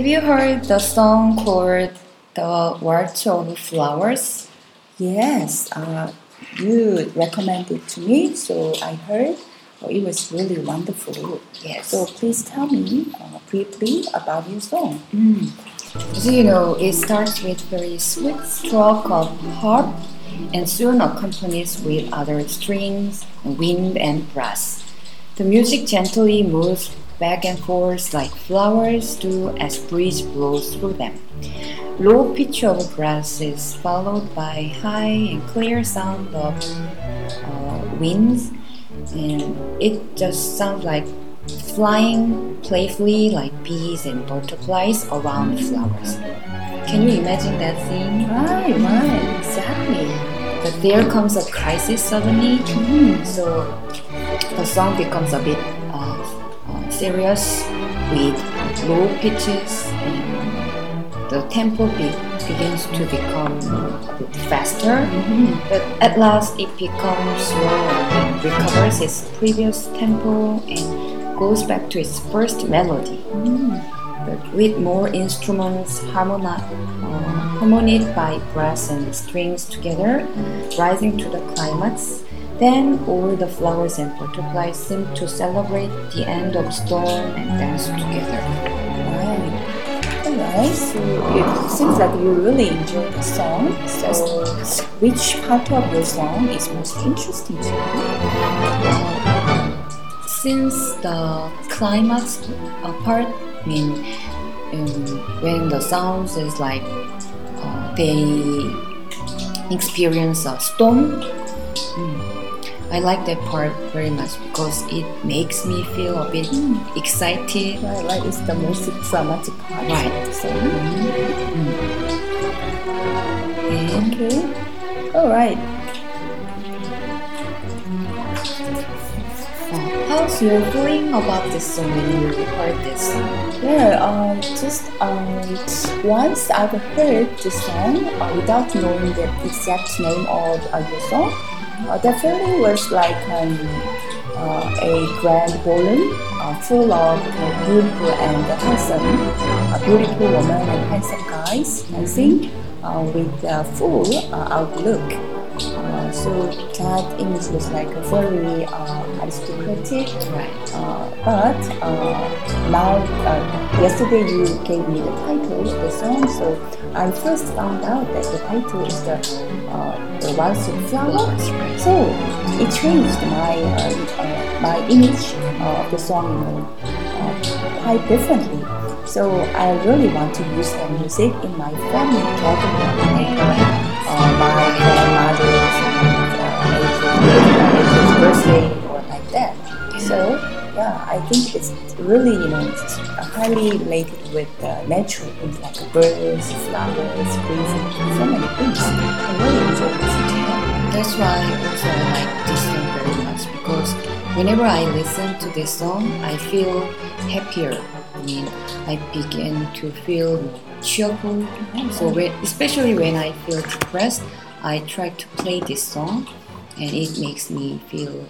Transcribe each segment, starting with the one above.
Have you heard the song called The Waltz of Flowers? Yes, uh, you recommended to me, so I heard. Oh, it was really wonderful. Yes. So please tell me uh, briefly about your song. So you know, it starts with very sweet stroke of harp and soon accompanies with other strings, wind and brass. The music gently moves back and forth like flowers do as breeze blows through them. Low pitch of brass is followed by high and clear sound of uh, winds, and it just sounds like flying playfully like bees and butterflies around flowers. Can you imagine that scene? Right, right, exactly. But there comes a crisis suddenly, so the song becomes a bit serious with low pitches and the tempo be- begins to become a bit faster. But at last it becomes slower and recovers its previous tempo and goes back to its first melody. But with more instruments harmoni- uh, harmonied by brass and strings together, rising to the climax, then all the flowers and butterflies seem to celebrate the end of storm and dance together. Right. Alright, so it seems like you really enjoy the song. So, which part of your song is most interesting to you? Since the climax part, I mean, um, when the sounds is like uh, they experience a storm, mm, I like that part very much because it makes me feel a bit hmm. excited. Right, right. It's the most dramatic part Right. of the song. And Okay. Alright. uh, how's your feeling about this song when you heard this song? Yeah, um, just um, once I've heard the song uh, without knowing the exact name of uh, the song, uh, the feeling was like um, uh, a grand ballroom uh, full of uh, beautiful and handsome, uh, beautiful women and handsome guys dancing uh, with a full uh, outlook. So that image was like a very uh, aristocratic Right. uh, but uh, now, uh, yesterday you gave me the title of the song, so I first found out that the title is the uh, the Waltz of Flowers. So it changed my uh, uh, my image of the song, you know, uh, quite differently. So I really want to use the music in my family gathering, my grandmother's 80th birthday or like that. So yeah, I think it's really you know it's highly related with uh, natural things like birds, flowers, breezing, so many things. I really enjoy listening. That's why also I like this song very much because whenever I listen to this song, I feel happier. I mean, I begin to feel cheerful. So when, especially when I feel depressed, I try to play this song, and it makes me feel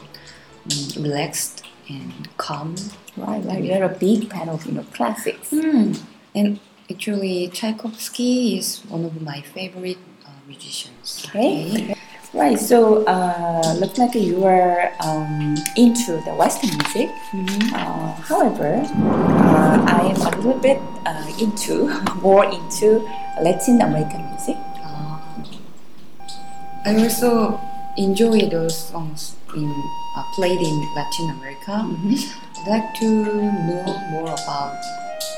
mm, relaxed and calm. Right, right. You're a big fan of you know classics. And actually, Tchaikovsky is one of my favorite uh, musicians. Okay. Right, so uh, looks like you are um, into the Western music. Uh, however, uh, I am a little bit uh, into more into Latin American music. Uh, I also enjoy those songs in uh, played in Latin America. I'd like to know more about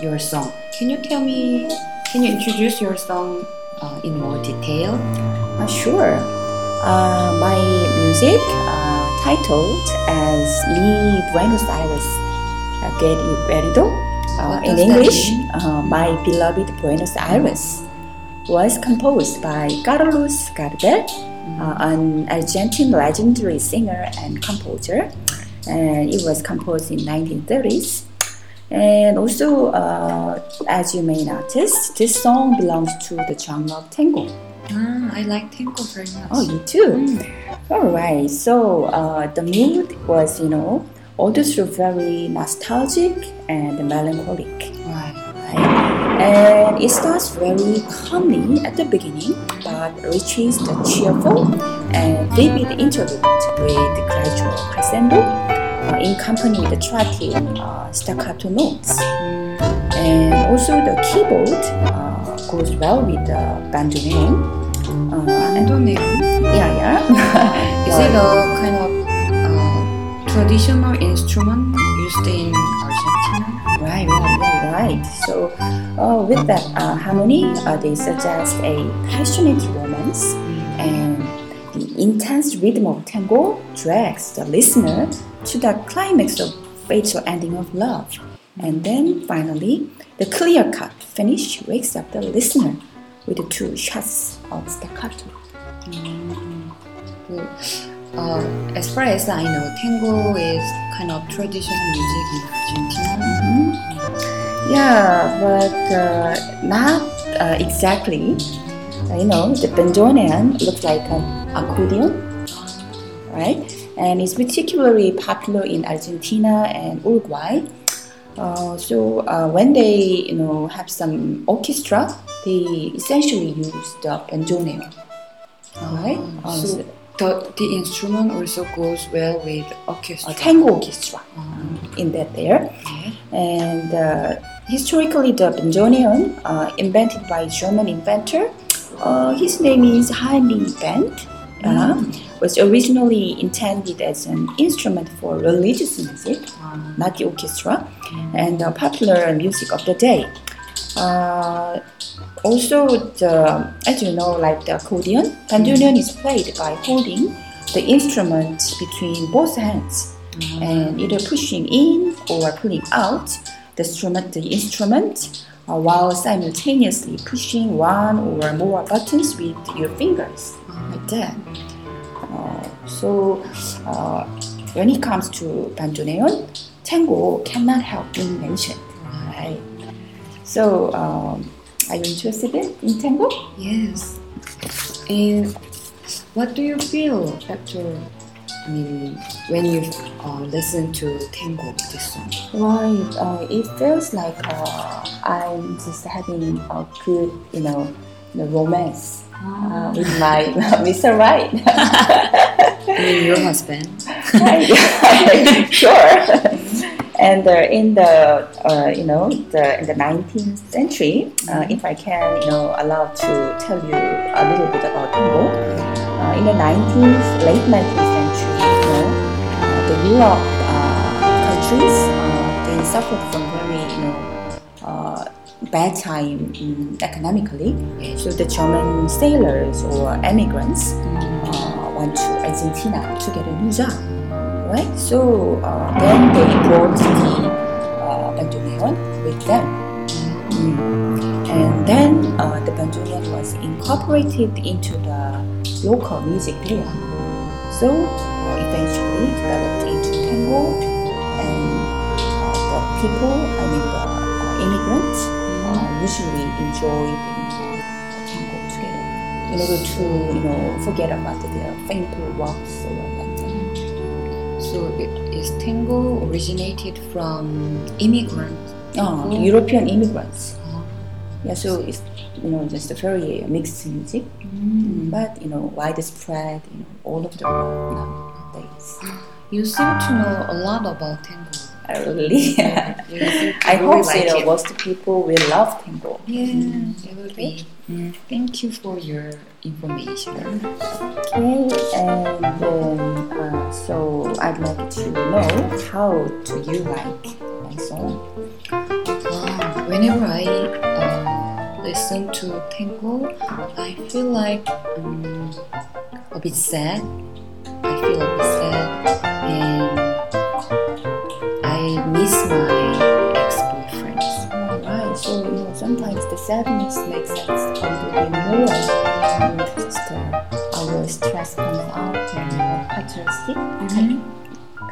your song. Can you tell me? Can you introduce your song uh, in more detail? Uh, sure. Uh, my music uh, titled as Mi Buenos Aires uh, Querido uh, What in English, uh, My Beloved Buenos Aires was composed by Carlos Gardel, uh, an Argentine legendary singer and composer. And it was composed in 1930s. And also, uh, as you may notice, this song belongs to the genre of tango. Ah, I like tango very much. Oh, you too. All right. So uh, the mood was, you know, all through very nostalgic and melancholic. right. Right. And it starts very calmly at the beginning, but reaches the cheerful and vivid interlude with gradual crescendo uh, in company with the tracking uh, staccato notes. And also the keyboard uh, goes well with the bandoneon. Uh, Bandoneon. yeah, yeah. Is it a kind of uh, traditional instrument used in Argentina? Right, right, right, right. So, uh, with that uh, harmony, uh, they suggest a passionate romance, and the intense rhythm of tango drags the listener to the climax of fatal ending of love. And then finally, the clear cut finish wakes up the listener with the two shots of staccato. Good. Uh, as far as I know, tango is kind of traditional music in Argentina. Yeah, but uh, not uh, exactly. You know, the bandoneon looks like an accordion, right? And it's particularly popular in Argentina and Uruguay. Uh, so uh, when they, you know, have some orchestra, they essentially use the bandoneon, right? Uh, so so- the, the instrument also goes well with orchestra. tango orchestra Um, in that there. okay. And uh, historically, the bandoneon, uh, invented by German inventor, uh, his name is Heinrich Bent, uh, was originally intended as an instrument for religious music, Um, not the orchestra, and uh, popular music of the day. Uh, also, the, as you know, like the accordion, bandoneon is played by holding the instrument between both hands. And either pushing in or pulling out the instrument, the instrument uh, while simultaneously pushing one or more buttons with your fingers, like that. Uh, so, uh, when it comes to bandoneon, tango cannot help being mentioned. Right? So, um, are you interested in, tango? Yes. And what do you feel after, I mean, when you uh, listen to tango, this song? Right. Uh, it feels like uh, I'm just having a good, you know, the romance uh, with my Mr. Right. I mean, your husband. sure. And uh, in the uh, you know the in the 19th century, uh, if I can you know allow to tell you a little bit about tango, uh, in the 19th late 19th century, know, uh, the Europe uh, countries uh, they suffered from very you know uh, bad time mm, economically. So the German sailors or immigrants uh, went to Argentina to get a new job, right? So uh, then they brought the uh, bandoneon with them. Mm. And then uh, the bandoneon was incorporated into the local music there. So uh, eventually developed into tango, and uh, the people, I mean the uh, immigrants, uh, usually enjoyed the tango together in order to you know forget about their painful walks or like that. So it, is tango originated from immigrants? Oh. European immigrants. Yeah, so it's you know just a very mixed music, but you know widespread in all of the world nowadays. You seem to know a lot about tango. I really, You seem I really hope like you know it. most people will love tango. Yeah, it will be. Thank you for your information. Okay, and then uh, so I'd like to know how do you like my song? Wow, whenever I uh, listen to tango, I feel like um, a bit sad. I feel a bit sad, and I miss my ex-boyfriends. Alright, so you know sometimes the sadness makes us a little bit more and uh, our stress comes out and uh, catharsis,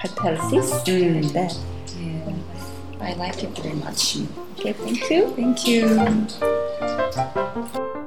catharsis Mm. like that. Yeah, I like it very much. Okay, thank you. Thank you. Thank you.